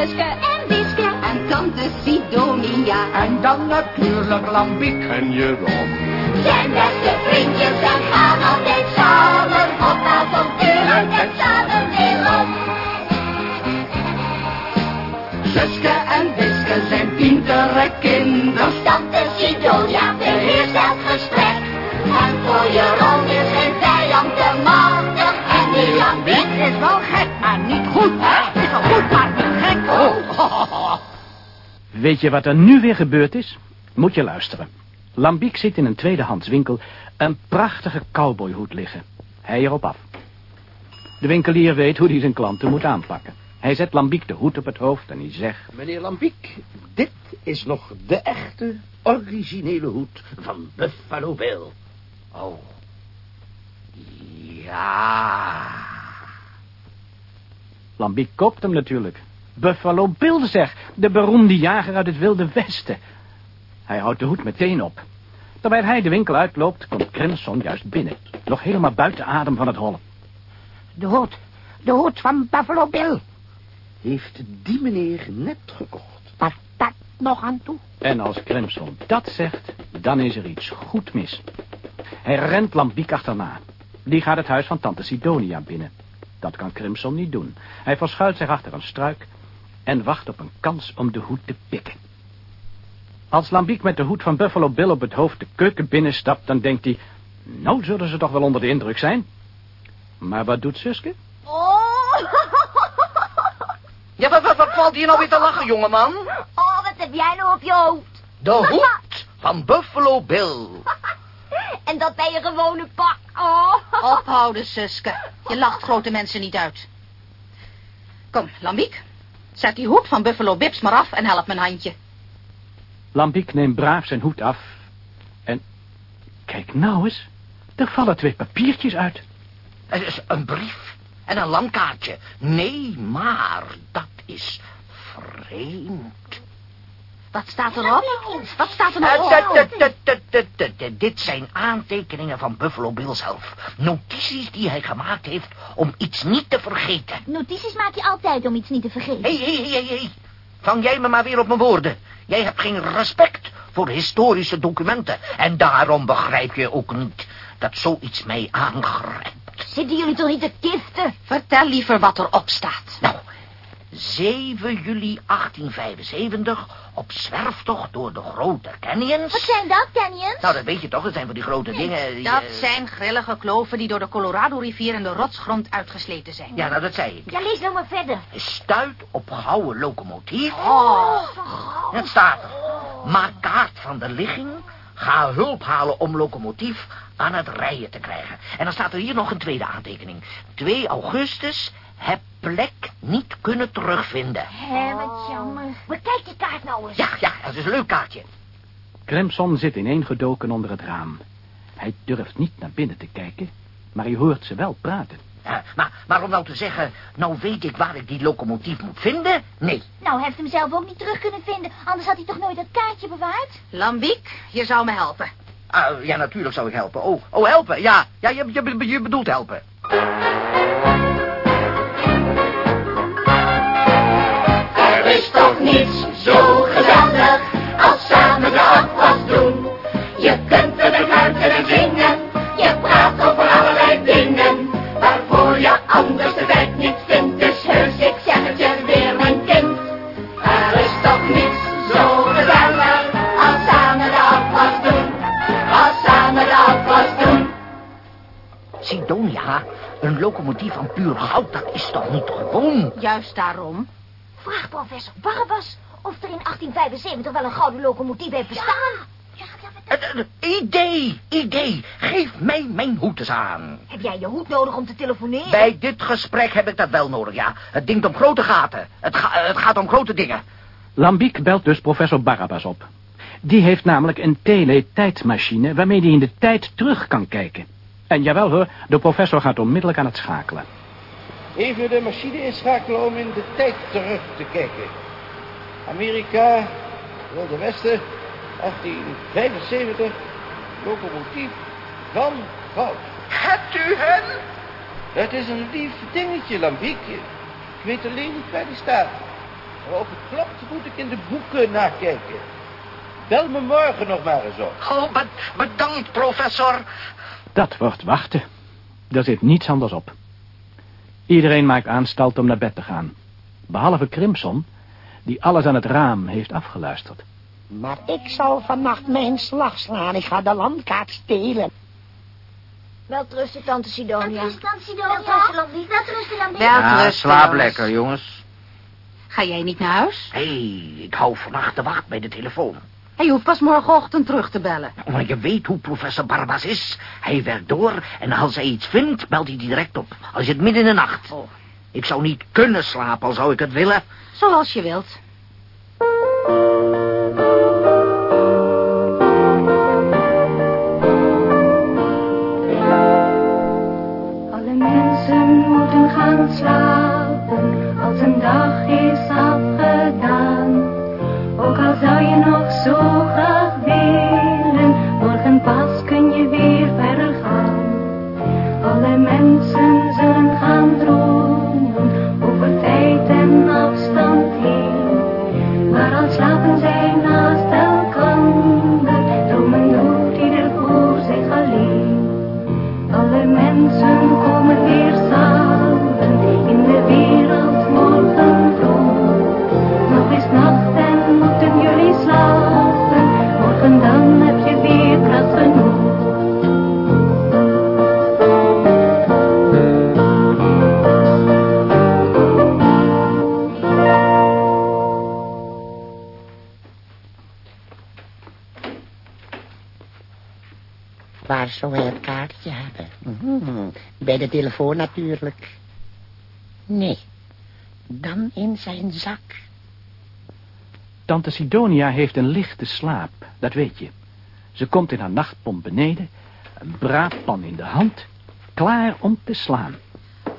Suske en Wiske en tante Sidonia. En dan natuurlijk Lambiek en Jeroen. Zijn beste vriendjes en gaan altijd samen op avonturen en samen weerom. Suske Weet je wat er nu weer gebeurd is? Moet je luisteren. Lambiek zit in een tweedehandswinkel een prachtige cowboyhoed liggen. Hij erop af. De winkelier weet hoe hij zijn klanten moet aanpakken. Hij zet Lambiek de hoed op het hoofd en hij zegt... Meneer Lambiek, dit is nog de echte, originele hoed van Buffalo Bill. Oh. Ja. Lambiek koopt hem natuurlijk. Buffalo Bill zeg, de beroemde jager uit het Wilde Westen. Hij houdt de hoed meteen op. Terwijl hij de winkel uitloopt, komt Crimson juist binnen. Nog helemaal buiten adem van het hollen. De hoed, de hoed van Buffalo Bill. Heeft die meneer net gekocht? Pas dat nog aan toe? En als Crimson dat zegt, dan is er iets goed mis. Hij rent Lambiek achterna. Die gaat het huis van tante Sidonia binnen. Dat kan Crimson niet doen. Hij verschuilt zich achter een struik en wacht op een kans om de hoed te pikken. Als Lambiek met de hoed van Buffalo Bill op het hoofd de keuken binnenstapt, dan denkt hij... Nou zullen ze toch wel onder de indruk zijn. Maar wat doet Suske? Oh. Ja, wat, wat, wat valt hier nou weer te lachen, jongeman? oh, wat heb jij nou op je hoofd? De hoed van Buffalo Bill. En dat bij je gewone pak. Oh. Ophouden, Suske. Je lacht grote mensen niet uit. Kom, Lambiek. Zet die hoed van Buffalo Bips maar af en help mijn handje. Lambiek neemt braaf zijn hoed af. En kijk nou eens. Er vallen twee papiertjes uit. Het is een brief en een landkaartje. Nee, maar dat is vreemd. Wat staat erop? Wat staat er Eh, nou tut, op? Dit zijn aantekeningen van Buffalo Bill zelf. Notities die hij gemaakt heeft om iets niet te vergeten. Notities maak je altijd om iets niet te vergeten. Hé, hé, hé, hé. Vang jij me maar weer op mijn woorden. Jij hebt geen respect voor historische documenten. En daarom begrijp je ook niet dat zoiets mij aangrijpt. Zitten jullie toch niet te kiften? Vertel liever wat erop staat. Nou, 7 juli 1875 op zwerftocht door de grote canyons. Wat zijn dat, Canyons? Nou, dat weet je toch, dat zijn van die grote dingen. die, Dat eh, zijn grillige kloven die door de Colorado-rivier en de rotsgrond uitgesleten zijn. Ja, nou, dat zei ik. Ja, lees nou maar verder. Stuit op gouden locomotief. Oh, Het staat er. Maak kaart van de ligging. Ga hulp halen om locomotief aan het rijden te krijgen. En dan staat er hier nog een tweede aantekening. 2 augustus. Heb plek niet kunnen terugvinden. Hé, wat jammer. Bekijk die kaart nou eens. Ja, ja, dat is een leuk kaartje. Crimson zit ineengedoken onder het raam. Hij durft niet naar binnen te kijken, maar hij hoort ze wel praten. Ja, maar, maar om nou te zeggen, nou weet ik waar ik die locomotief moet vinden? Nee. Nou, hij heeft hem zelf ook niet terug kunnen vinden. Anders had hij toch nooit dat kaartje bewaard? Lambiek, je zou me helpen. Ah, ja, natuurlijk zou ik helpen. Oh, oh helpen. Ja, ja je, je, je bedoelt helpen. Zo gezellig als samen de afwas doen. Je kunt er met huilen en zingen. Je praat over allerlei dingen. Waarvoor je anders de tijd niet vindt. Dus heus, ik zeg het je weer, mijn kind. Er is toch niets zo gezellig als samen de afwas doen. Als samen de afwas doen. Sidonia, een locomotief van puur goud, dat is toch niet gewoon? Juist daarom. Vraag professor Barbas of er in 1875 wel een gouden locomotief heeft bestaan. Ja, ja, wat- Het, het- idee, idee. Geef mij mijn hoed eens aan. Heb jij je hoed nodig om te telefoneren? Bij dit gesprek heb ik dat wel nodig, ja. Het ding om grote gaten. Het, ga- het gaat om grote dingen. Lambiek belt dus professor Barabbas op. Die heeft namelijk een teletijdmachine waarmee hij in de tijd terug kan kijken. En jawel hoor, de professor gaat onmiddellijk aan het schakelen. Even de machine inschakelen om in de tijd terug te kijken. Amerika, Wilde Westen, 1875, locomotief van goud. Hebt u hem? Het is een lief dingetje, Lambiek. Ik weet alleen niet waar die staat. Maar of het klopt, moet ik in de boeken nakijken. Bel me morgen nog maar eens op. Oh, be- bedankt, professor. Dat wordt wachten. Er zit niets anders op. Iedereen maakt aanstalt om naar bed te gaan. Behalve Crimson, die alles aan het raam heeft afgeluisterd. Maar ik zal vannacht mijn slag slaan. Ik ga de landkaart stelen. Wel rusten, tante Sidonia. Is dan Sidonia. Dat is Lambiek. Dat is Lambiek. Wel Ja, rustig, slaap lekker, jongens. Ga jij niet naar huis? Hé, hey, ik hou vannacht de wacht bij de telefoon. Je hoeft pas morgenochtend terug te bellen. Maar je weet hoe professor Barbas is. Hij werkt door en als hij iets vindt, belt hij direct op. Als je het midden in de nacht. Oh. Ik zou niet kunnen slapen, al zou ik het willen. Zoals je wilt. Waar zou hij het kaartje hebben? Mhm, Bij de telefoon natuurlijk. Nee, dan in zijn zak. Tante Sidonia heeft een lichte slaap, dat weet je. Ze komt in haar nachtpomp beneden, een braadpan in de hand, klaar om te slaan.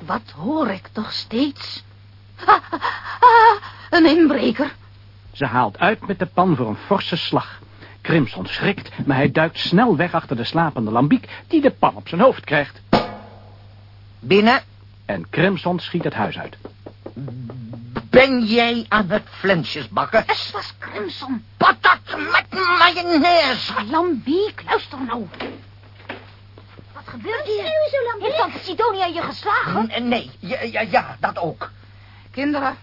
Wat hoor ik toch steeds? Ah, ah, ah, een inbreker. Ze haalt uit met de pan voor een forse slag. Crimson schrikt, maar hij duikt snel weg achter de slapende Lambiek... die de pan op zijn hoofd krijgt. Binnen, En Crimson schiet het huis uit. ben jij aan het flensjes bakken? Het was Crimson. Patat met mayonaise. Lambiek, luister nou. Wat gebeurt hier? Heeft tante Sidonia je geslagen? N- Nee, ja, ja, ja, dat ook. Kinderen,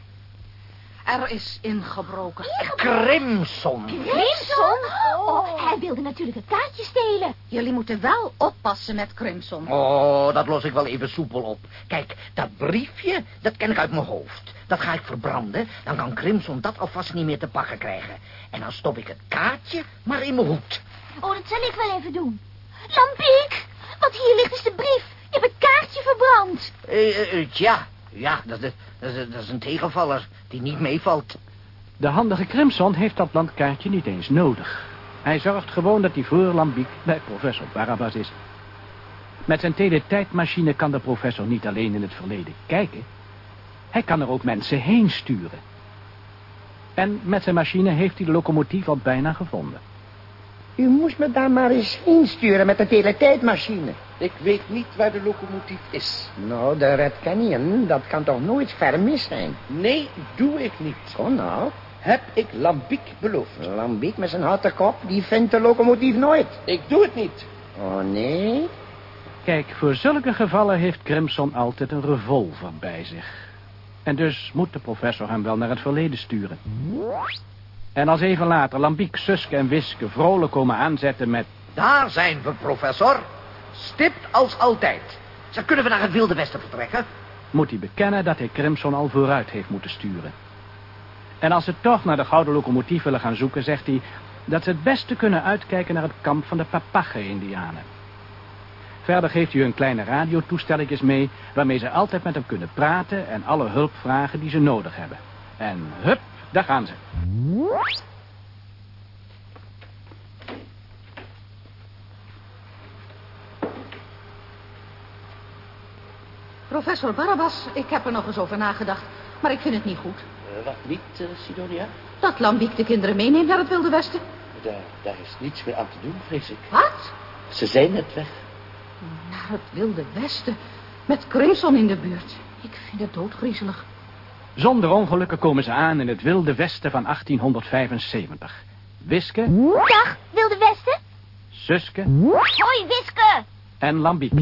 er is ingebroken. Crimson. Crimson? Oh, hij wilde natuurlijk het kaartje stelen. Jullie moeten wel oppassen met Crimson. Oh, dat los ik wel even soepel op. Kijk, dat briefje, dat ken ik uit mijn hoofd. Dat ga ik verbranden, dan kan Crimson dat alvast niet meer te pakken krijgen. En dan stop ik het kaartje maar in mijn hoed. Oh, dat zal ik wel even doen. Lampiek, wat hier ligt is de brief. Je hebt het kaartje verbrand. Eh, eh, tja, ja, dat, is- dat, is- dat is een tegenvaller die niet meevalt. De handige Crimson heeft dat landkaartje niet eens nodig. Hij zorgt gewoon dat hij voor Lambiek bij professor Barabbas is. Met zijn teletijdmachine kan de professor niet alleen in het verleden kijken. Hij kan er ook mensen heen sturen. En met zijn machine heeft hij de locomotief al bijna gevonden. U moest me daar maar eens heen sturen met de teletijdmachine. Ik weet niet waar de locomotief is. Nou, de Red Canyon, dat kan toch nooit ver mis zijn? Nee, doe ik niet. Oh nou, Heb ik Lambiek beloofd. Lambiek met zijn houten kop, die vindt de locomotief nooit. Ik doe het niet. Oh nee? Kijk, voor zulke gevallen heeft Crimson altijd een revolver bij zich. En dus moet de professor hem wel naar het verleden sturen. En als even later Lambiek, Suske en Wiske vrolijk komen aanzetten met... Daar zijn we, professor. Stipt als altijd. Ze kunnen we naar het Wilde Westen vertrekken. moet hij bekennen dat hij Crimson al vooruit heeft moeten sturen. En als ze toch naar de gouden locomotief willen gaan zoeken, zegt hij... dat ze het beste kunnen uitkijken naar het kamp van de Papache-Indianen. Verder geeft hij hun kleine radiotoestelletjes mee... waarmee ze altijd met hem kunnen praten en alle hulp vragen die ze nodig hebben. En hup, daar gaan ze. Professor Barabbas, ik heb er nog eens over nagedacht. Maar ik vind het niet goed. Eh, wat niet, eh, Sidonia? Dat Lambiek de kinderen meeneemt naar het Wilde Westen. Daar, daar is niets meer aan te doen, vrees ik. Wat? Ze zijn net weg. Naar het Wilde Westen. Met Crimson in de buurt. Ik vind het doodgriezelig. Zonder ongelukken komen ze aan in het wilde westen van 1875. Wiske, Dag, Wilde Westen. Suske Hoi, Wiske. en Lambiek.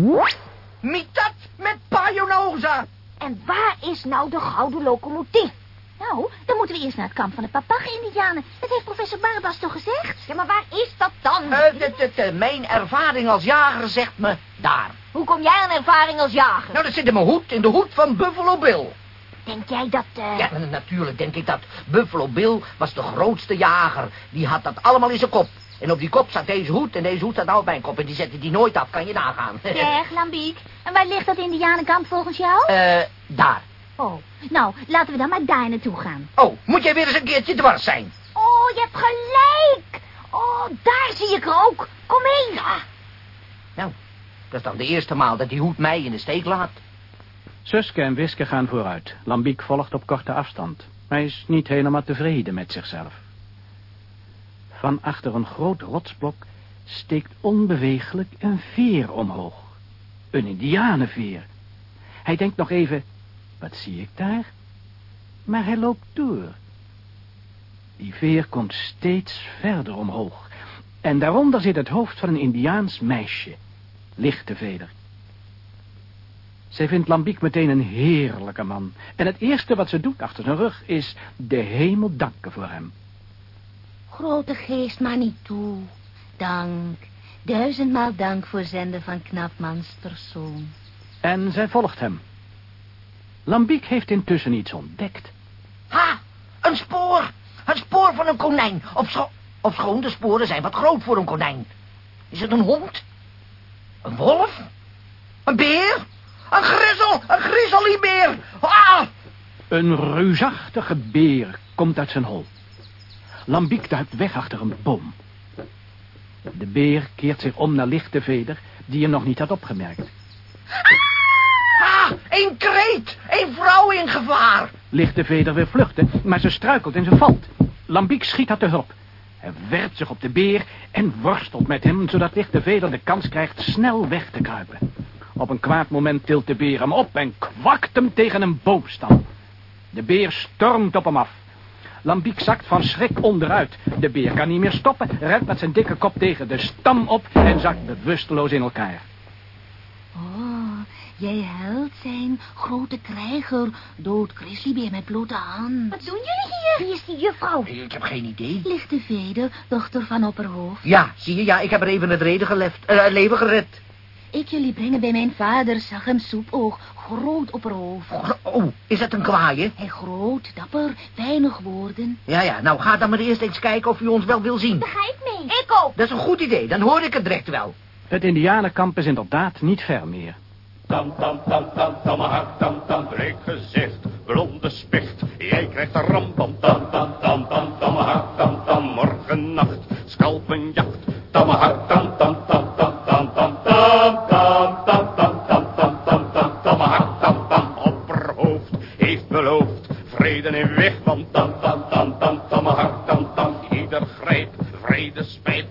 Niet dat met Pajonoza. En waar is nou de gouden locomotief? Nou, dan moeten we eerst naar het kamp van de Papag-Indianen. Dat heeft professor Barbas toch gezegd? Ja, maar waar is dat dan? De- de- de- mijn ervaring als jager zegt me daar. Hoe kom jij aan ervaring als jager? Nou, dat zit in mijn hoed, in de hoed van Buffalo Bill. Denk jij dat... eh, Ja, natuurlijk denk ik dat. Buffalo Bill was de grootste jager. Die had dat allemaal in zijn kop. En op die kop zat deze hoed en deze hoed zat nou op mijn kop. En die zette die nooit af, kan je nagaan. Zeg, Lambiek. En waar ligt dat Indianenkamp volgens jou? Eh, daar. Oh, nou, laten we dan maar daar naartoe gaan. Oh, moet jij weer eens een keertje dwars zijn? Oh, je hebt gelijk. Oh, daar zie ik er ook. Kom mee. Ja. Nou, dat is dan de eerste maal dat die hoed mij in de steek laat. Suske en Wiske gaan vooruit. Lambiek volgt op korte afstand. Hij is niet helemaal tevreden met zichzelf. Van achter een groot rotsblok steekt onbeweeglijk een veer omhoog. Een indianenveer. Hij denkt nog even, wat zie ik daar? Maar hij loopt door. Die veer komt steeds verder omhoog. En daaronder zit het hoofd van een Indiaans meisje. Lichte veder. Zij vindt Lambiek meteen een heerlijke man. En het eerste wat ze doet achter zijn rug is de hemel danken voor hem. Grote geest maar niet toe. Dank. Duizendmaal dank voor zenden van Knapmans persoon. En zij volgt hem. Lambiek heeft intussen iets ontdekt. Ha, een spoor. Het spoor van een konijn. Op scho op schoon, de sporen zijn wat groot voor een konijn. Is het een hond? Een wolf? Een beer? Een grissel, een griezeliebeer. Ah! Een reusachtige beer komt uit zijn hol. Lambiek duikt weg achter een boom. De beer keert zich om naar Lichte Veder, die hem nog niet had opgemerkt. Ah, een kreet. Een vrouw in gevaar. Lichte Veder wil vluchten, maar ze struikelt en ze valt. Lambiek schiet haar te hulp. Hij werpt zich op de beer en worstelt met hem, zodat Lichte Veder de kans krijgt snel weg te kruipen. Op een kwaad moment tilt de beer hem op en kwakt hem tegen een boomstam. De beer stormt op hem af. Lambiek zakt van schrik onderuit. De beer kan niet meer stoppen, rent met zijn dikke kop tegen de stam op en zakt bewusteloos in elkaar. Oh, jij held zijn, grote krijger, dood grizzlybeer met blote hand. Wat doen jullie hier? Wie is die juffrouw? Ik heb geen idee. Lichte Veder, dochter van Opperhoofd. Ja, zie je, ja, ik heb er even het reden geleft, eh, leven gered. Ik jullie brengen bij mijn vader, zag hem soepoog, groot Opperhoofd. Oh, is dat een kwaaie? Hij groot, dapper, weinig woorden. Ja, ja, nou ga dan maar eerst eens kijken of u ons wel wil zien. Daar ga ik mee. Ik ook. Dat is een goed idee, dan hoor ik het direct wel. Het indianenkamp is inderdaad niet ver meer. Tam, tam, tam, tam, tamahak, tam, tam, bleek gezicht, blonde spicht. Jij krijgt een rambam, tam, tam, tam, tam, tamahak, tam, tam, morgen nacht, scalpenjacht. Tamahak, tam, tam, tam, tam, tam, tam, tam, tam, tam, tam, tam, tam, tam, tam, tamahak, tam, tam, opperhoofd heeft beloofd, vrede in wigwam, tam, tam, tam, tam, tamahak, tam, tam, ieder grijp, vrede spijt,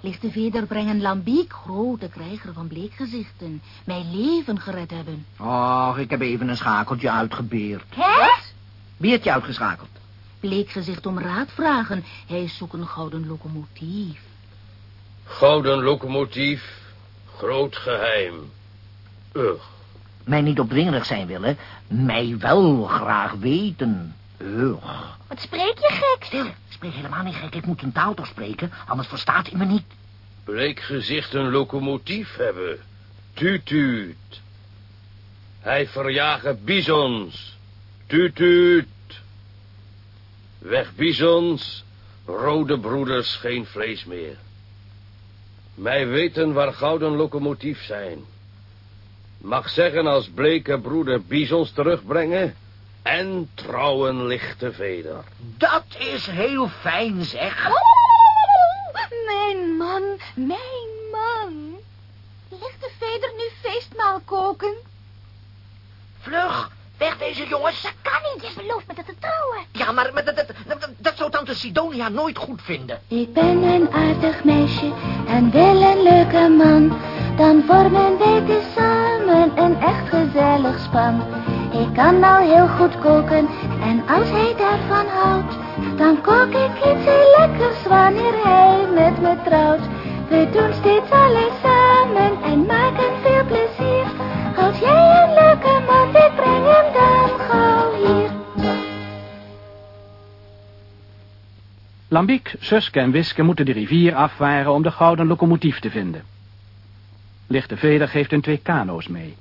Lichte Veder brengen Lambiek, grote krijger van bleekgezichten, mijn leven gered hebben. Och, ik heb even een schakeltje uitgebeerd. Hè? Wie heeft je uitgeschakeld? Bleekgezicht om raad vragen, hij zoekt een gouden locomotief. Gouden locomotief, groot geheim. Ugh. Mij niet opdringerig zijn willen, mij wel graag weten. Ugh. Wat spreek je gek? Stil, ik spreek helemaal niet gek. Ik moet een taal toch spreken, anders verstaat u me niet. Bleekgezicht een locomotief hebben. Tuut, tuut. Hij verjagen bisons. Tuut, tuut. Weg bisons, rode broeders geen vlees meer. Mij weten waar gouden locomotief zijn. Mag zeggen als bleke broeder bisons terugbrengen en trouwen lichte veder. Dat is heel fijn, zeg. Oeh, mijn man, mijn man. Ligt de veder nu feestmaal koken? Vlug, weg deze jongens. Dat kan niet, je belooft me dat te trouwen. Ja, maar, maar dat, dat, dat, dat zou tante Sidonia nooit goed vinden. Ik ben een aardig meisje en wil een leuke man. Dan vormen wij tezamen een echt gezellig span. Ik kan al heel goed koken en als hij daarvan houdt, dan kook ik iets heel lekkers wanneer hij met me trouwt. We doen steeds alles samen en maken veel plezier. Als jij een leuke man bent, breng hem dan gauw hier. Lambiek, Suske en Wiske moeten de rivier afvaren om de gouden locomotief te vinden. Lichte Veder geeft hun twee kano's mee.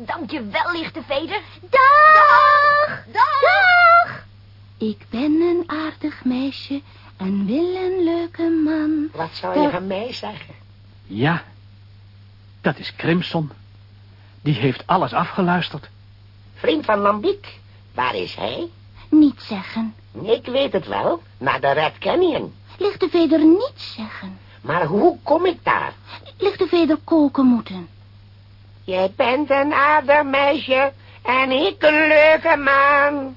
Oh, dankjewel, lichte veder. Dag! Dag! Ik ben een aardig meisje en wil een leuke man. Wat zou je van mij zeggen? Ja, dat is Crimson. Die heeft alles afgeluisterd. Vriend van Lambiek, waar is hij? Niet zeggen. Ik weet het wel, naar de Red Canyon. Lichte veder niet zeggen. Maar hoe kom ik daar? Lichte veder koken moeten. Jij bent een aardig meisje en ik een leuke man.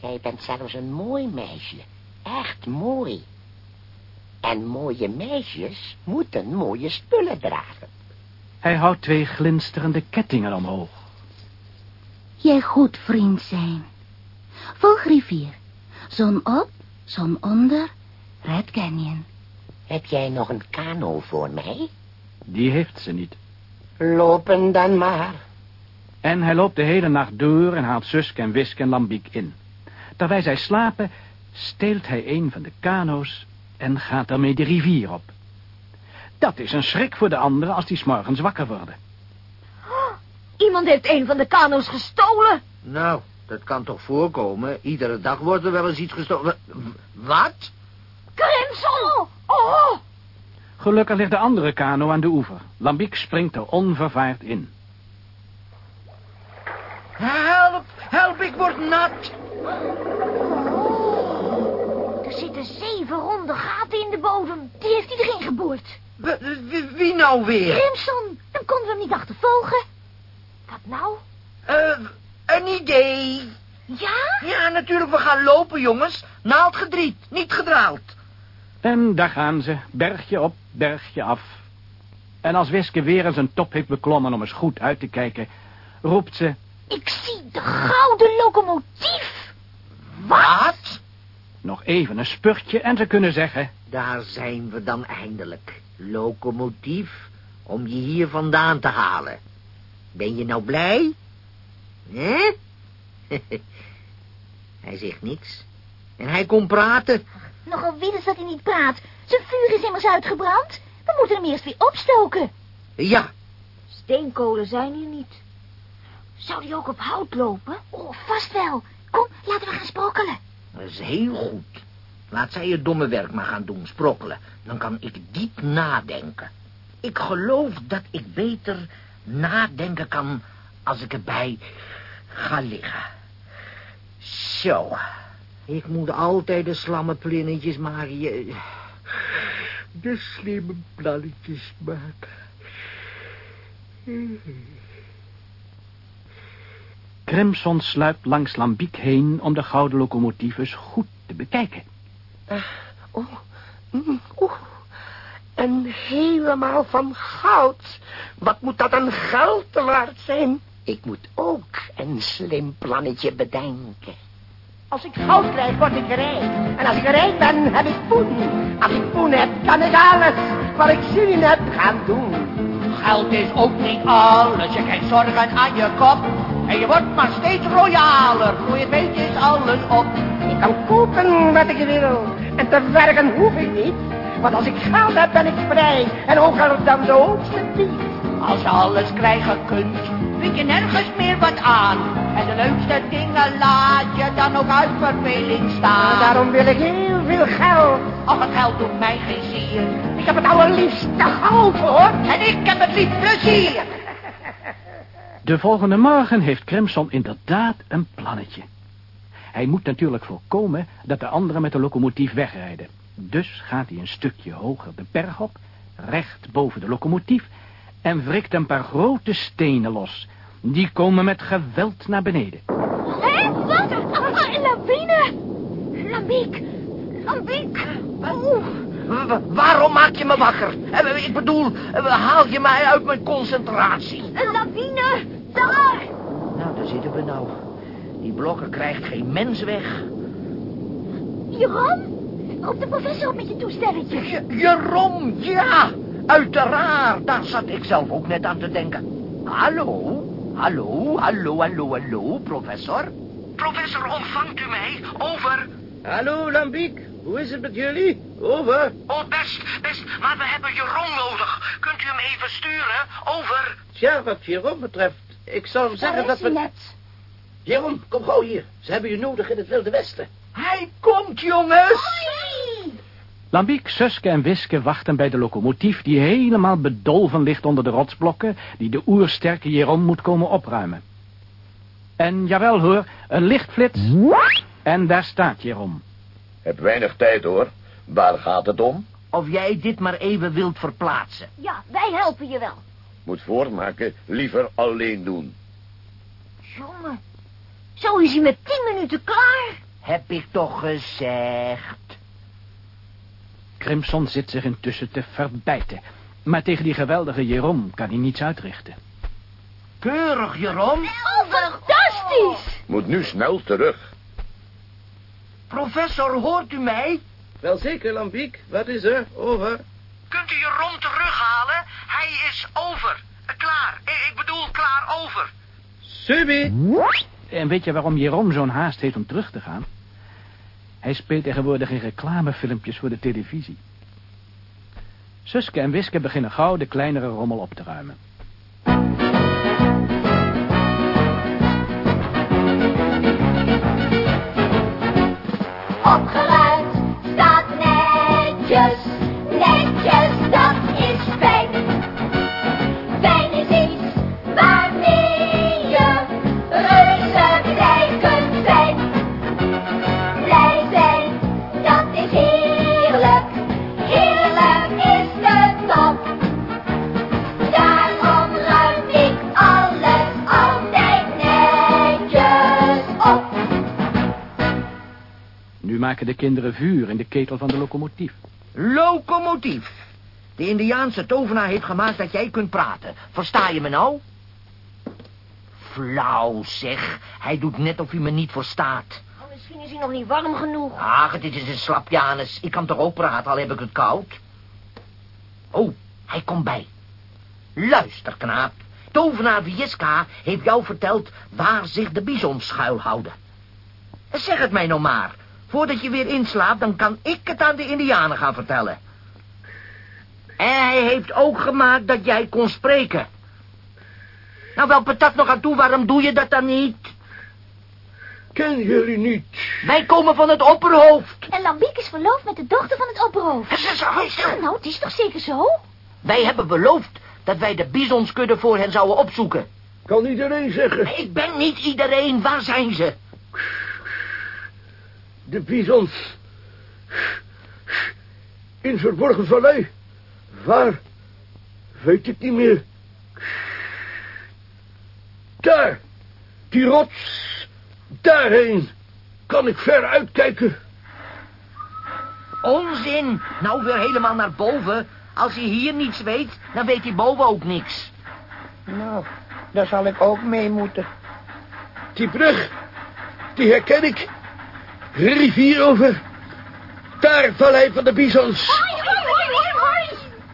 Jij bent zelfs een mooi meisje. Echt mooi. En mooie meisjes moeten mooie spullen dragen. Hij houdt twee glinsterende kettingen omhoog. Jij goed vriend zijn. Volg rivier. Zon op, zon onder, Red Canyon. Heb jij nog een kano voor mij? Die heeft ze niet. Lopen dan maar. En hij loopt de hele nacht door en haalt Suske en Wiske en Lambiek in. Terwijl zij slapen, steelt hij een van de kano's en gaat ermee de rivier op. Dat is een schrik voor de anderen als die s'morgens wakker worden. Iemand heeft een van de kano's gestolen. Nou, dat kan toch voorkomen. Iedere dag wordt er wel eens iets gestolen. Wat? Crimson! Oh! Gelukkig ligt de andere kano aan de oever. Lambiek springt er onvervaard in. Help, help, ik word nat. Er zitten zeven ronde gaten in de bodem. Die heeft hij erin geboord. Wie nou weer? Crimson, dan konden we hem niet achtervolgen. Wat nou? Eh, een idee. Ja? Ja, natuurlijk, we gaan lopen, jongens. Naald gedriet, niet gedraald. En daar gaan ze, bergje op, bergje af. En als Wiske weer eens een top heeft beklommen om eens goed uit te kijken, roept ze... Ik zie de gouden locomotief. Wat? Nog even een spurtje en ze kunnen zeggen... Daar zijn we dan eindelijk. Locomotief, om je hier vandaan te halen. Ben je nou blij? Hè? hij zegt niks. En hij komt praten. Nogal willen dat hij niet praat. Zijn vuur is immers uitgebrand. We moeten hem eerst weer opstoken. Ja, Steenkolen zijn hier niet. Zou die ook op hout lopen? Oh, vast wel. Kom, laten we gaan sprokkelen. dat is heel goed. Laat zij het domme werk maar gaan doen, sprokkelen. Dan kan ik diep nadenken. Ik geloof dat ik beter nadenken kan als ik erbij ga liggen. Zo. Ik moet altijd de slammenplinnetjes maken. Je- De slimme plannetjes maken. Crimson sluipt langs Lambiek heen om de gouden locomotief eens goed te bekijken. Oh, mm, oeh. En helemaal van goud. Wat moet dat aan geld waard zijn? Ik moet ook een slim plannetje bedenken. Als ik goud krijg, word ik rijk. En als ik rijk ben, heb ik poen. Als ik poen heb, kan ik alles wat ik zin in heb gaan doen. Geld is ook niet alles. Je krijgt zorgen aan je kop. En je wordt maar steeds royaler. Voor je weet is alles op. Ik kan kopen wat ik wil. En te werken hoef ik niet. Want als ik geld heb, ben ik vrij. En hoger dan de hoogste piek. Als je alles krijgen kunt, vind je nergens meer wat aan. En de leukste dingen laat je dan ook uit verveling staan. Daarom wil ik heel veel geld. Ach, het geld doet mij geen zier. Ik heb het allerliefste goud, hoor. En ik heb het liefst plezier. De volgende morgen heeft Crimson inderdaad een plannetje. Hij moet natuurlijk voorkomen dat de anderen met de locomotief wegrijden. Dus gaat hij een stukje hoger de berg op, recht boven de locomotief... en wrikt een paar grote stenen los. Die komen met geweld naar beneden. Hé, wat? Een lawine. Lambiek, Lambiek! Oeh. Wa- wa- waarom maak je me wakker? Eh, Ik bedoel, eh, haal je mij uit mijn concentratie? Een lawine! Daar! Nou, daar zitten we nou. Die blokker krijgt geen mens weg. Jeroen? Op de professor met je toestelletje. J- Jeroen, ja! Uiteraard, daar zat ik zelf ook net aan te denken. Hallo, hallo, hallo, hallo, hallo, professor. Professor, ontvangt u mij? Over. Hallo, Lambiek. Hoe is het met jullie? Over. Oh, best, best, maar we hebben Jeroen nodig. Kunt u hem even sturen? Over. Tja, wat Jeroen betreft, ik zal hem zeggen dat we... net. Jeroen, kom gauw hier. Ze hebben je nodig in het Wilde Westen. Hij komt, jongens! Lambiek, Suske en Wiske wachten bij de locomotief... die helemaal bedolven ligt onder de rotsblokken... die de oersterke Jeroen moet komen opruimen. En jawel hoor, een lichtflits... en daar staat Jeroen. Heb weinig tijd hoor. Waar gaat het om? Of jij dit maar even wilt verplaatsen. Ja, wij helpen je wel. Moet voormaken, liever alleen doen. Jongen, zo is hij met tien minuten klaar. Heb ik toch gezegd. Crimson zit zich intussen te verbijten... maar tegen die geweldige Jeroen kan hij niets uitrichten. Keurig, Jeroen. Oh, fantastisch! Moet nu snel terug. Professor, hoort u mij? Wel zeker, Lambiek. Wat is er? Over. Kunt u Jeroen terughalen? Hij is over. Eh, Klaar. Eh, Ik bedoel, klaar over. Subi. En weet je waarom Jeroen zo'n haast heeft om terug te gaan? Hij speelt tegenwoordig in reclamefilmpjes voor de televisie. Suske en Wiske beginnen gauw de kleinere rommel op te ruimen. Opgeruimd staat netjes, maken de kinderen vuur in de ketel van de locomotief. Locomotief. De Indiaanse tovenaar heeft gemaakt dat jij kunt praten. Versta je me nou? Flauw, zeg. Hij doet net of hij me niet verstaat. Oh, misschien is hij nog niet warm genoeg. Ach, dit is een slapjanus. Ik kan toch ook praten, al heb ik het koud. Oh, hij komt bij. Luister, knaap. Tovenaar Vieska heeft jou verteld waar zich de bizons schuilhouden. Zeg het mij nou maar. Voordat je weer inslaapt, dan kan ik het aan de indianen gaan vertellen. En hij heeft ook gemaakt dat jij kon spreken. Nou, wel patat nog aan toe, waarom doe je dat dan niet? Kennen jullie niet? Wij komen van het opperhoofd. En Lambiek is verloofd met de dochter van het opperhoofd. Ja, Nou, het is toch zeker zo? Wij hebben beloofd dat wij de bizonskudde voor hen zouden opzoeken. Kan iedereen zeggen. Ik ben niet iedereen. Waar zijn ze? De bizons. In verborgen vallei. Waar? Weet ik niet meer. Daar. Die rots. Daarheen. Kan ik ver uitkijken? Onzin. Nou weer helemaal naar boven. Als hij hier niets weet, dan weet hij boven ook niks. Nou, daar zal ik ook mee moeten. Die brug. Die herken ik. Rivier over. Daar vallei van de bizons.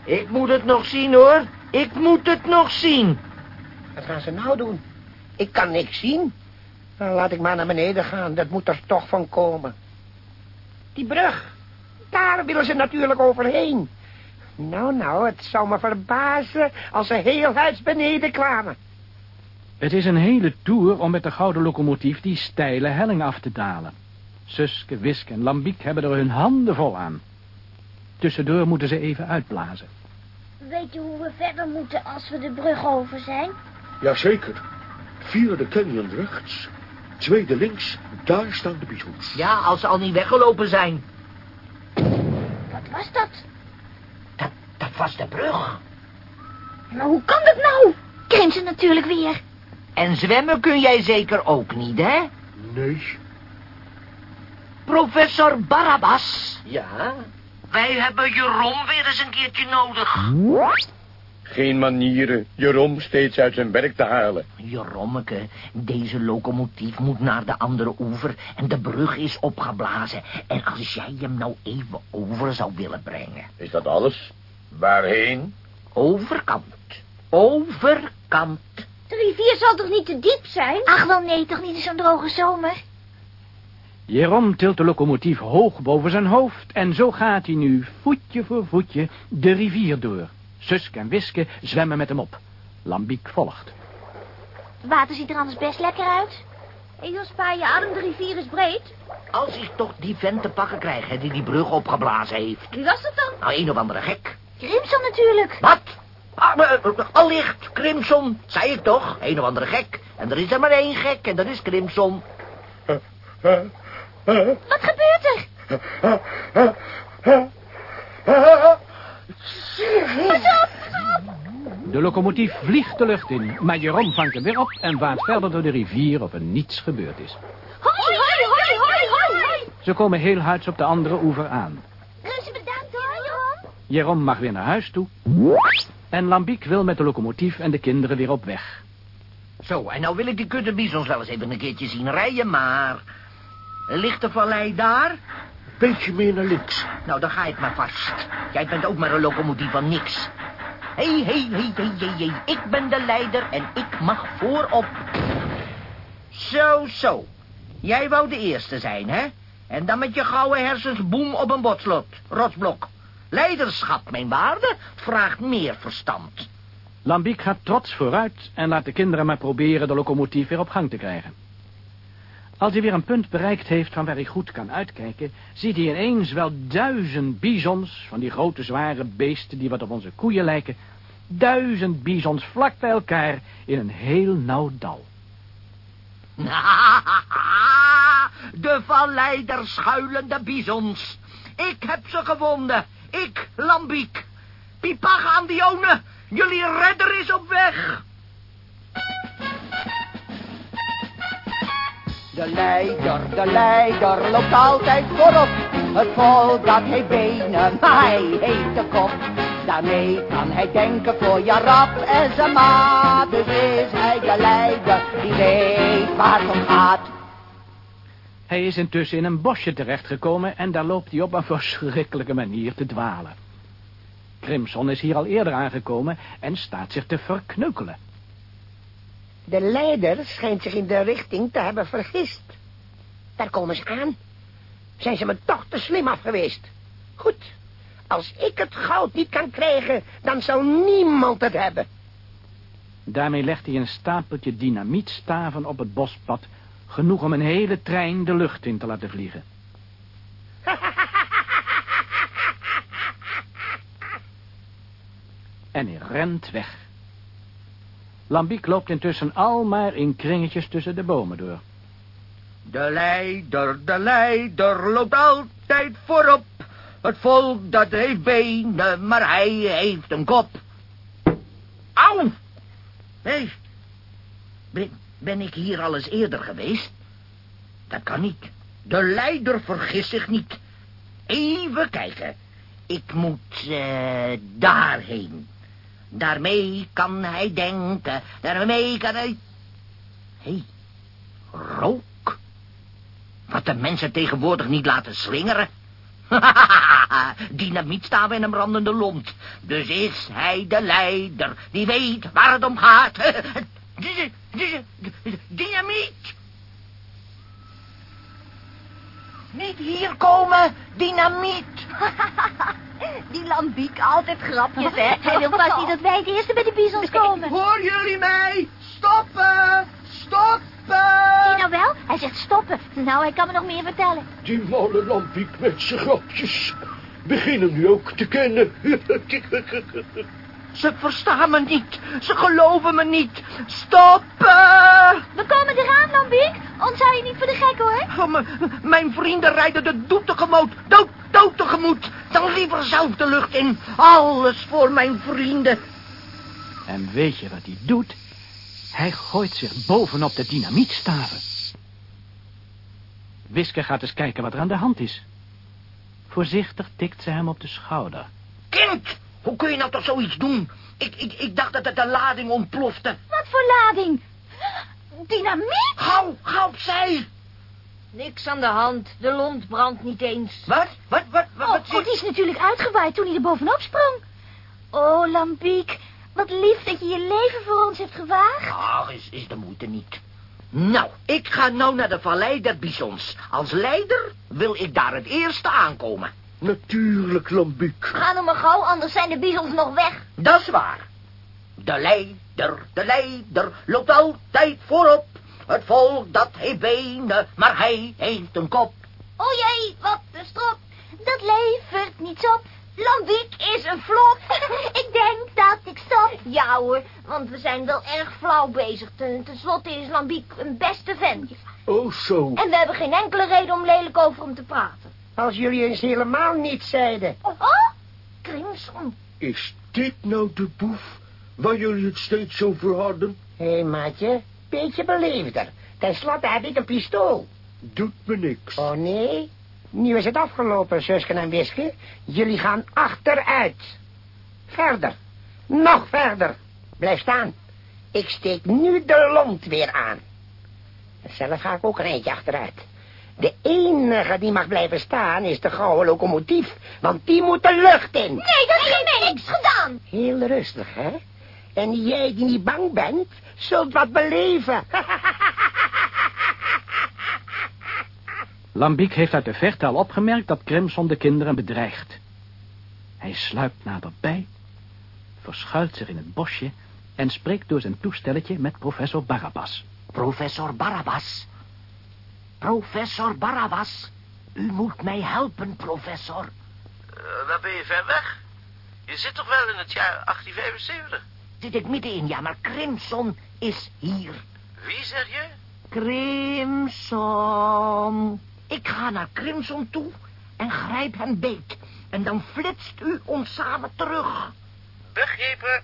Ik moet het nog zien, hoor. Ik moet het nog zien. Wat gaan ze nou doen? Ik kan niks zien. Nou, laat ik maar naar beneden gaan. Dat moet er toch van komen. Die brug. Daar willen ze natuurlijk overheen. Nou, nou, het zou me verbazen als ze heel huis beneden kwamen. Het is een hele tour om met de gouden locomotief die steile helling af te dalen. Suske, Wiske en Lambiek hebben er hun handen vol aan. Tussendoor moeten ze even uitblazen. Weet je hoe we verder moeten als we de brug over zijn? Jazeker. Vierde canyon rechts. Tweede links. Daar staan de bizons. Ja, als ze al niet weggelopen zijn. Wat was dat? Dat, dat was de brug. Maar hoe kan dat nou? Crimson natuurlijk weer. En zwemmen kun jij zeker ook niet, hè? Nee. Professor Barabbas. Ja? Wij hebben Jeroen weer eens een keertje nodig. Geen manieren Jeroen steeds uit zijn werk te halen. Jerommeke, deze locomotief moet naar de andere oever en de brug is opgeblazen. En als jij hem nou even over zou willen brengen. Is dat alles? Waarheen? Overkant. Overkant. De rivier zal toch niet te diep zijn? Ach, wel nee, toch niet in zo'n droge zomer? Jeroen tilt de locomotief hoog boven zijn hoofd... en zo gaat hij nu, voetje voor voetje, de rivier door. Suske en Wiske zwemmen met hem op. Lambiek volgt. Het water ziet er anders best lekker uit. Hé, Jospa, je adem, de rivier is breed. Als ik toch die vent te pakken krijg, hè, die die brug opgeblazen heeft. Wie was dat dan? Nou, een of andere gek. Crimson natuurlijk. Wat? Ah, maar, eh, allicht, Crimson, zei ik toch? Een of andere gek. En er is er maar één gek, en dat is Crimson. Wat gebeurt er? Pas op! De locomotief vliegt de lucht in, maar Jeroen vangt hem weer op... en vaart verder door de rivier of er niets gebeurd is. Hoi, hoi, hoi, hoi, hoi, hoi. Ze komen heel huids op de andere oever aan. Reuze bedankt hoor, Jeroen. Jeroen mag weer naar huis toe. En Lambiek wil met de locomotief en de kinderen weer op weg. Zo, en nou wil ik die kutte bisons wel eens even een keertje zien rijden, maar... Ligt de vallei daar? Beetje meer naar links. Nou, dan ga het maar vast. Jij bent ook maar een locomotief van niks. Hé, hé, hé, hé, hé, hé. Ik ben de leider en ik mag voorop. Zo, zo. Jij wou de eerste zijn, hè? En dan met je gouden hersens boem op een botslot, rotsblok. Leiderschap, mijn waarde, vraagt meer verstand. Lambiek gaat trots vooruit en laat de kinderen maar proberen de locomotief weer op gang te krijgen. Als hij weer een punt bereikt heeft van waar hij goed kan uitkijken... ziet hij ineens wel duizend bisons, van die grote zware beesten die wat op onze koeien lijken... duizend bisons vlak bij elkaar in een heel nauw dal. De vallei der schuilende bisons. Ik heb ze gevonden. Ik, Lambiek. Aan Dione, jullie redder is op weg. De leider, de leider loopt altijd voorop. Het volk dat heeft benen, maar hij heeft de kop. Daarmee kan hij denken voor je rap en zijn maat. Dus is hij de leider die weet waar het om gaat. Hij is intussen in een bosje terechtgekomen... en daar loopt hij op een verschrikkelijke manier te dwalen. Crimson is hier al eerder aangekomen en staat zich te verkneukelen. De leider schijnt zich in de richting te hebben vergist. Daar komen ze aan. Zijn ze me toch te slim af geweest? Goed, als ik het goud niet kan krijgen, dan zal niemand het hebben. Daarmee legt hij een stapeltje dynamietstaven op het bospad... genoeg om een hele trein de lucht in te laten vliegen. En hij rent weg. Lambiek loopt intussen al maar in kringetjes tussen de bomen door. De leider, de leider loopt altijd voorop. Het volk dat heeft benen, maar hij heeft een kop. Auw! Hé, ben, ik hier al eens eerder geweest? Dat kan niet. De leider vergist zich niet. Even kijken. Ik moet uh, daarheen. Daarmee kan hij denken. Daarmee kan hij... Hé, hey, rook. Wat de mensen tegenwoordig niet laten slingeren. Dynamietstaven in een brandende lont. Dus is hij de leider die weet waar het om gaat. Dynamiet! Niet hier komen, dynamiet! Die lambiek, altijd grapjes, hè? Hij wil vast niet dat wij het eerste bij de bizons komen. Hoor jullie mij? Stoppen! Stoppen! Zie je nou wel? Hij zegt stoppen. Nou, hij kan me nog meer vertellen. Die malle lampiek met zijn grapjes beginnen nu ook te kennen. Ze verstaan me niet. Ze geloven me niet. Stoppen! We komen eraan, Lambiek. Ons hou je niet voor de gek, hoor. Oh, mijn vrienden rijden de dood tegemoet. Dood, dood tegemoet. Dan liever zelf de lucht in. Alles voor mijn vrienden. En weet je wat hij doet? Hij gooit zich bovenop de dynamietstaven. Wiske gaat eens kijken wat er aan de hand is. Voorzichtig tikt ze hem op de schouder. Kind, hoe kun je nou toch zoiets doen? Ik, ik, ik dacht dat het de lading ontplofte. Wat voor lading? Dynamiet? Gauw, gauw opzij. Niks aan de hand. De lont brandt niet eens. Wat? Wat, wat, wat? Oh, wat oh, die is natuurlijk uitgewaaid toen hij er bovenop sprong. Oh, Lambiek, wat lief dat je je leven voor ons hebt gewaagd. Ach, is, is de moeite niet. Nou, ik ga nou naar de Vallei der Bisons. Als leider wil ik daar het eerste aankomen. Natuurlijk, Lambiek. Ga nou maar gauw, anders zijn de bizons nog weg. Dat is waar. De leider, de leider loopt altijd voorop. Het volk dat heeft benen, maar hij heeft een kop. O jee, wat een strop. Dat levert niets op. Lambiek is een flop. ik denk dat ik stop. Ja hoor, want we zijn wel erg flauw bezig. Ten, ten slotte is Lambiek een beste vent. Oh, zo. En we hebben geen enkele reden om lelijk over hem te praten. Als jullie eens helemaal niets zeiden. Oh, Crimson. Is dit nou de boef waar jullie het steeds over hadden? Hé, hey, maatje, beetje beleefder. Ten slotte heb ik een pistool. Doet me niks. Oh, nee? Nu is het afgelopen, zusken en wisken. Jullie gaan achteruit. Verder. Nog verder. Blijf staan. Ik steek nu de lont weer aan. Zelf ga ik ook een eindje achteruit. De enige die mag blijven staan is de gouden locomotief, want die moet de lucht in. Nee, dat heeft mij niks gedaan. Heel rustig, hè? En jij die niet bang bent, zult wat beleven. Lambiek heeft uit de verte al opgemerkt dat Crimson de kinderen bedreigt. Hij sluipt naderbij, verschuilt zich in het bosje en spreekt door zijn toestelletje met professor Barabbas. Professor Barabbas. Professor Barabbas. U moet mij helpen, professor. Uh, waar ben je ver weg? Je zit toch wel in het jaar 1875? Zit ik middenin, ja, maar Crimson is hier. Wie zeg je? Crimson. Ik ga naar Crimson toe en grijp hem beet. En dan flitst u ons samen terug. Begrepen.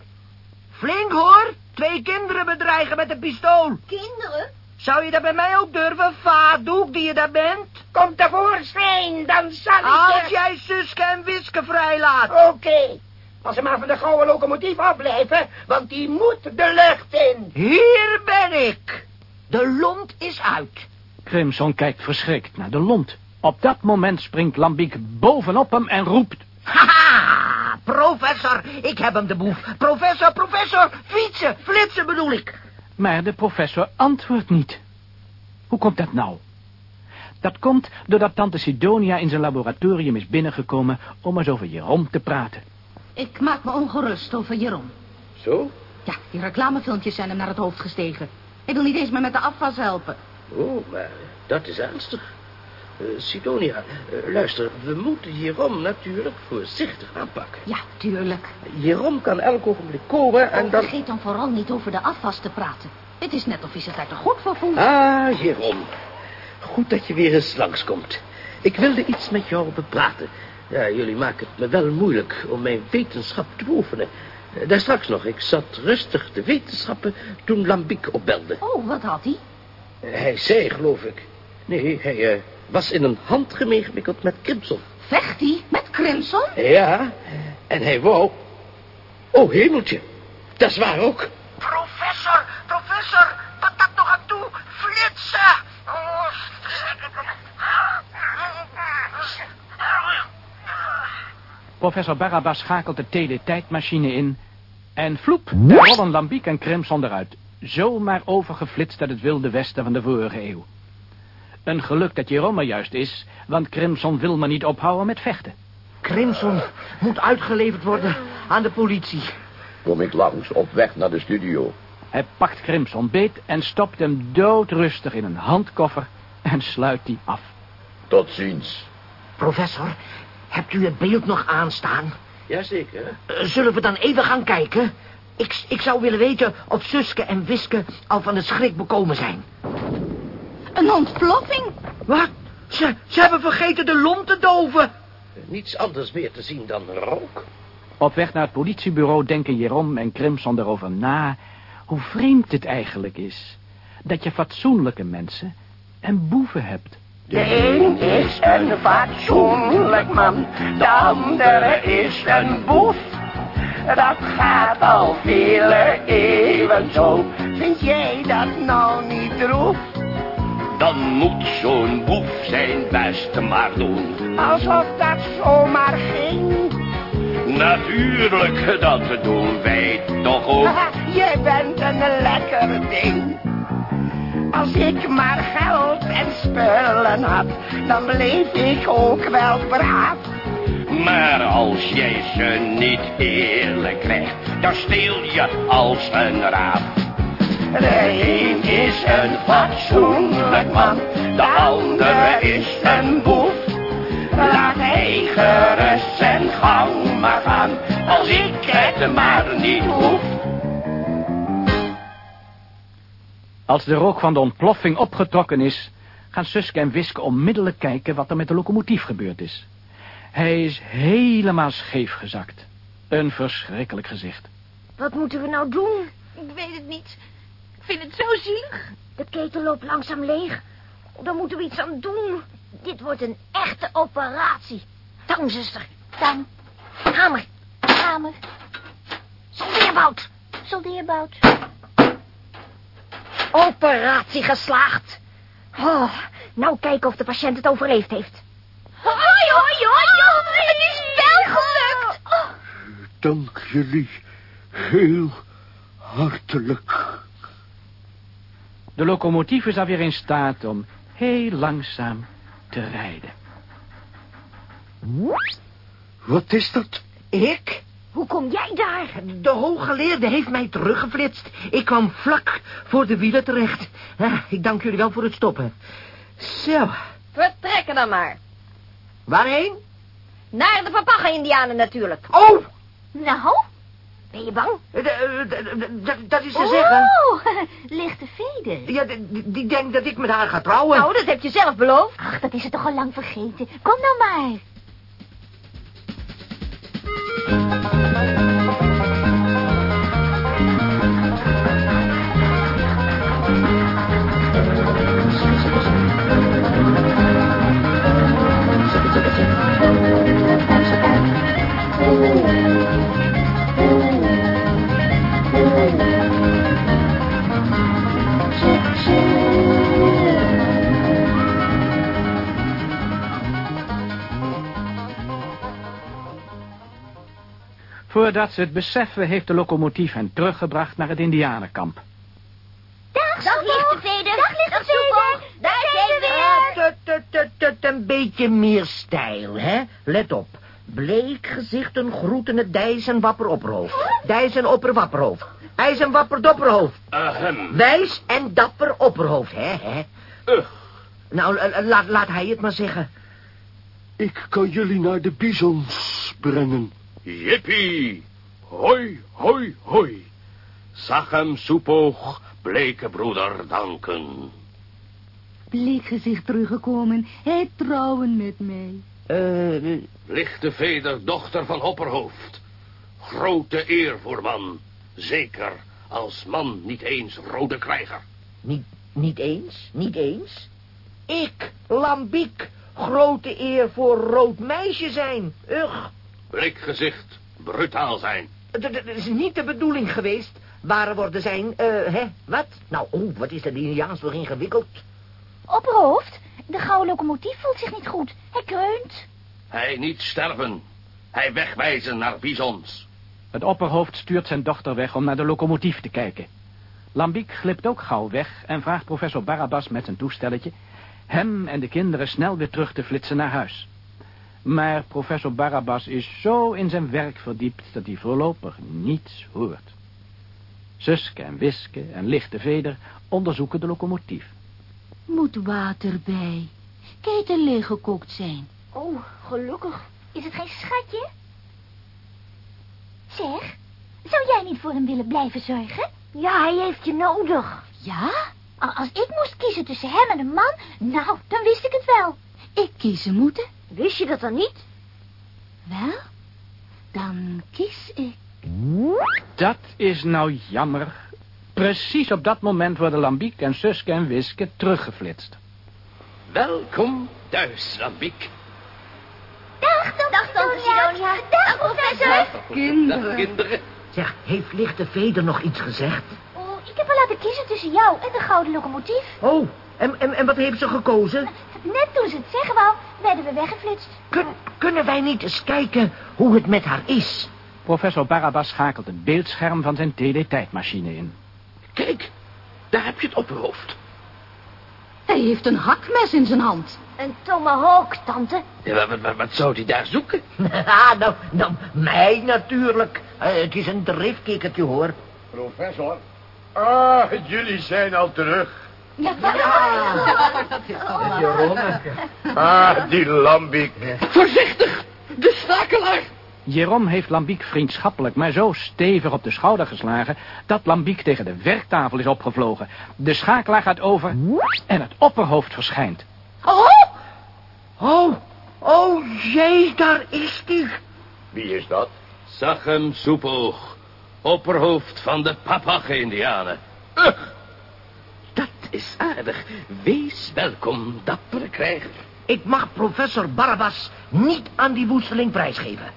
Flink hoor. Twee kinderen bedreigen met een pistool. Kinderen? Zou je dat bij mij ook durven, vaatdoek, die je daar bent? Kom tevoorschijn, dan zal ik Als jij Suske en Wiske vrijlaat. Oké. Als ze maar van de gouden locomotief afblijven, want die moet de lucht in. Hier ben ik. De lont is uit. Crimson kijkt verschrikt naar de lont. Op dat moment springt Lambiek bovenop hem en roept... Haha, professor, ik heb hem de boef. Professor, professor, fietsen, flitsen bedoel ik. Maar de professor antwoordt niet. Hoe komt dat nou? Dat komt doordat tante Sidonia in zijn laboratorium is binnengekomen om eens over Jeroen te praten. Ik maak me ongerust over Jeroen. Zo? Ja, die reclamefilmpjes zijn hem naar het hoofd gestegen. Hij wil niet eens meer met de afwas helpen. Oh, maar dat is ernstig. Uh, Sidonia, uh, luister, we moeten Jeroen natuurlijk voorzichtig aanpakken. Ja, tuurlijk. Jeroen kan elk ogenblik komen en oh, dan... Vergeet dan vooral niet over de afwas te praten. Het is net of hij zich daar te goed voor voelt. Ah, Jeroen. Goed dat je weer eens langskomt. Ik wilde iets met jou bepraten. Ja, jullie maken het me wel moeilijk om mijn wetenschap te beoefenen. Uh, daar straks nog, ik zat rustig te wetenschappen toen Lambiek opbelde. Oh, wat had hij? Hij zei, geloof ik. Nee, hij uh, was in een handgemeen gewikkeld met Crimson. Vecht hij met Crimson? Ja, en hij wou... Oh, hemeltje. Dat is waar ook. Professor, professor, wat dat nog aan toe? Flitsen! Oh. Professor Barabbas schakelt de teletijdmachine in... en vloep, daar rollen Lambiek en Crimson eruit. Zomaar overgeflitst uit het wilde westen van de vorige eeuw. Een geluk dat Jerome er juist is, want Crimson wil maar niet ophouden met vechten. Crimson moet uitgeleverd worden aan de politie. Kom ik langs, op weg naar de studio. Hij pakt Crimson beet en stopt hem doodrustig in een handkoffer en sluit die af. Tot ziens. Professor, hebt u het beeld nog aanstaan? Jazeker. Uh, zullen we dan even gaan kijken? Ik, ik zou willen weten of Suske en Wiske al van de schrik bekomen zijn. Een ontploffing? Wat? Ze, ze hebben vergeten de lont te doven. Niets anders meer te zien dan rook. Op weg naar het politiebureau denken Jeroen en Crimson erover na... hoe vreemd het eigenlijk is... dat je fatsoenlijke mensen en boeven hebt. De een is een fatsoenlijk man, de andere is een boef. Dat gaat al vele eeuwen zo. Vind jij dat nou niet droef? Dan moet zo'n boef zijn best maar doen. Alsof dat zomaar ging. Natuurlijk, dat doen wij toch ook. Jij bent een lekker ding. Als ik maar geld en spullen had, dan bleef ik ook wel braaf. Maar als jij ze niet eerlijk krijgt, dan steel je als een raaf. De een is een fatsoenlijk man, de andere is een boef. Laat hij gerust zijn gang maar gaan, als ik het maar niet hoef. Als de rook van de ontploffing opgetrokken is, gaan Suske en Wiske onmiddellijk kijken wat er met de locomotief gebeurd is. Hij is helemaal scheef gezakt. Een verschrikkelijk gezicht. Wat moeten we nou doen? Ik weet het niet. Ik vind het zo zielig. De ketel loopt langzaam leeg. Daar moeten we iets aan doen. Dit wordt een echte operatie. Tang, zuster. Tang. Hamer. Hamer. Soldeerbout. Soldeerbout. Operatie geslaagd. Oh, nou kijken of de patiënt het overleefd heeft. Hoi, hoi, hoi, hoi. Het is wel gelukt. Oh. Dank jullie heel hartelijk. De locomotief is alweer in staat om heel langzaam te rijden. Wat is dat? Ik? Hoe kom jij daar? De hooggeleerde heeft mij teruggeflitst. Ik kwam vlak voor de wielen terecht. Ik dank jullie wel voor het stoppen. Zo, Vertrekken dan maar. waarheen? Naar de papaga-indianen natuurlijk. Oh! Nou, ben je bang? Eh, eh, eh, Dat, is te zeggen. Oh, lichte veder. Ja, die, die denkt dat ik met haar ga trouwen. Nou, dat heb je zelf beloofd. Ach, dat is het toch al lang vergeten. Kom nou maar. Voordat ze het beseffen, heeft de locomotief hen teruggebracht naar het indianenkamp. Dag, Dag lichte veder. Dag, lichte veder. Daar zijn we Ah, weer. tut, tut, tut, tut, Een beetje meer stijl, hè? Let op. Bleek gezichten groeten het dijzen wapper opperhoofd. Dijzen opper wapperhoofd. IJzen wapper dopperhoofd. Ahem. Wijs en dapper opperhoofd, hè? hè? Ugh. Nou, eh, eh, laat, laat hij het maar zeggen. Ik kan jullie naar de bizons brengen. Jippie. Hoi, hoi, hoi. Zag hem soepoog, bleke broeder danken. Bleekgezicht teruggekomen. Hij trouwen met mij. Eh, Lichte veder, dochter van Hopperhoofd. Grote eer voor man. Zeker als man niet eens rode krijger. niet, niet eens, niet eens. Ik, Lambiek, grote eer voor rood meisje zijn. Ugh. Blikgezicht, brutaal zijn. Dat dat is niet de bedoeling geweest. Waar worden zijn, eh, hè, wat? Nou, oh, wat is dat Indiaans toch ingewikkeld? Opperhoofd, de gouden locomotief voelt zich niet goed. Hij kreunt. Hij niet sterven. Hij wegwijzen naar bizons. Het opperhoofd stuurt zijn dochter weg om naar de locomotief te kijken. Lambiek glipt ook gauw weg en vraagt professor Barabbas met zijn toestelletje... hem en de kinderen snel weer terug te flitsen naar huis. Maar professor Barabbas is zo in zijn werk verdiept dat hij voorlopig niets hoort. Suske en Wiske en Lichte Veder onderzoeken de locomotief. Moet water bij. Keten leeggekookt zijn. Oh, gelukkig. Is het geen schatje? Zeg, zou jij niet voor hem willen blijven zorgen? Ja, hij heeft je nodig. Ja? Als ik moest kiezen tussen hem en een man, nou, dan wist ik het wel. Ik kiezen moeten. Wist je dat dan niet? Wel, dan kies ik. Dat is nou jammer. Precies op dat moment worden Lambiek en Suske en Wiske teruggeflitst. Welkom thuis, Lambiek. Dag, dag, tante Sidonia. Dag, professor. Dag, kinderen. Zeg, heeft lichte Veder nog iets gezegd? Oh, ik heb haar laten kiezen tussen jou en de gouden locomotief. Oh, en, en, en wat heeft ze gekozen? Net toen ze het zeggen wou, werden we weggeflitst. Kun, kunnen wij niet eens kijken hoe het met haar is? Professor Barabbas schakelt het beeldscherm van zijn teletijdmachine in. Kijk, daar heb je het opperhoofd. Hij heeft een hakmes in zijn hand. Een tomahawk, tante. Ja, wat, wat, wat zou hij daar zoeken? Ah, nou, nou, mij natuurlijk. Eh, het is een driftkikkertje, hoor. Professor. Ah, jullie zijn al terug. Ja, dat is toch wel... Ah, die Lambiek. Voorzichtig, de schakelaar. Jeroen heeft Lambiek vriendschappelijk, maar zo stevig op de schouder geslagen... dat Lambiek tegen de werktafel is opgevlogen. De schakelaar gaat over en het opperhoofd verschijnt. Oh! Oh, oh jee, daar is die. Wie is dat? Zag hem, soepoog. Opperhoofd van de Papache-Indianen. Ugh. Is aardig. Wees welkom, dappere krijger. Ik mag professor Barabbas niet aan die woesteling prijsgeven.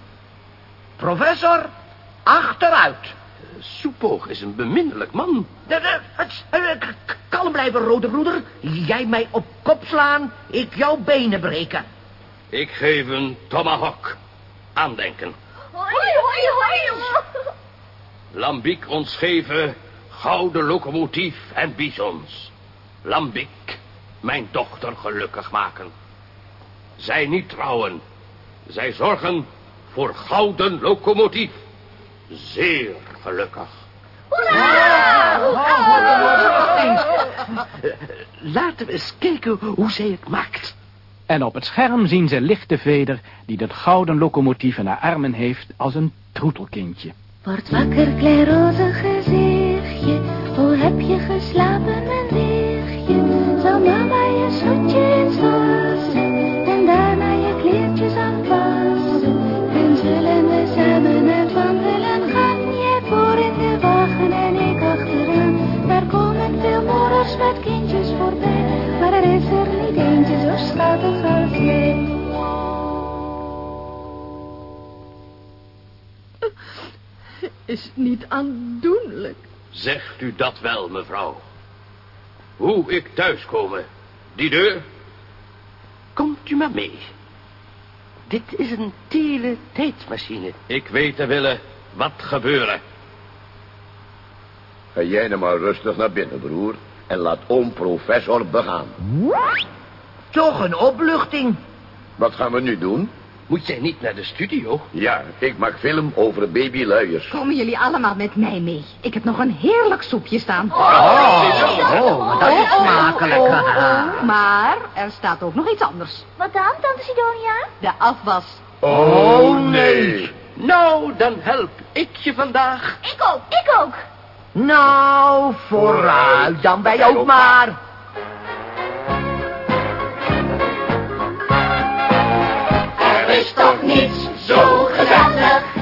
Professor, achteruit. Soepoog is een beminnelijk man. De- de- het- eh, k- Kalm blijven, rode broeder. Jij mij op kop slaan, ik jouw benen breken. Ik geef een tomahawk. Aandenken. Hoi, hoi, hoi. Lambiek ons geven gouden locomotief en bisons. Lambiek, mijn dochter gelukkig maken. Zij niet trouwen. Zij zorgen voor gouden locomotief. Zeer gelukkig. Laten we eens kijken hoe zij het maakt. En op het scherm zien ze lichte veder... die dat gouden locomotief in haar armen heeft als een troetelkindje. Word wakker, klein roze gezichtje. Hoe heb je geslapen, Is niet aandoenlijk. Zegt u dat wel, mevrouw? Hoe ik thuiskomen? Die deur? Komt u maar mee. Dit is een teletijdsmachine. Ik weet te willen wat gebeuren. Ga jij nou maar rustig naar binnen, broer. En laat oom professor begaan. Toch een opluchting. Wat gaan we nu doen? Moet jij niet naar de studio? Ja, ik maak film over babyluiers. Komen jullie allemaal met mij mee? Ik heb nog een heerlijk soepje staan. Oh, dat is smakelijk. Oh, oh, maar er staat ook nog iets anders. Wat dan, tante Sidonia? De afwas. Oh, nee. Nou, dan help ik je vandaag. Ik ook, ik ook. Nou, vooruit dan wij ook maar. Is toch niets zo gezellig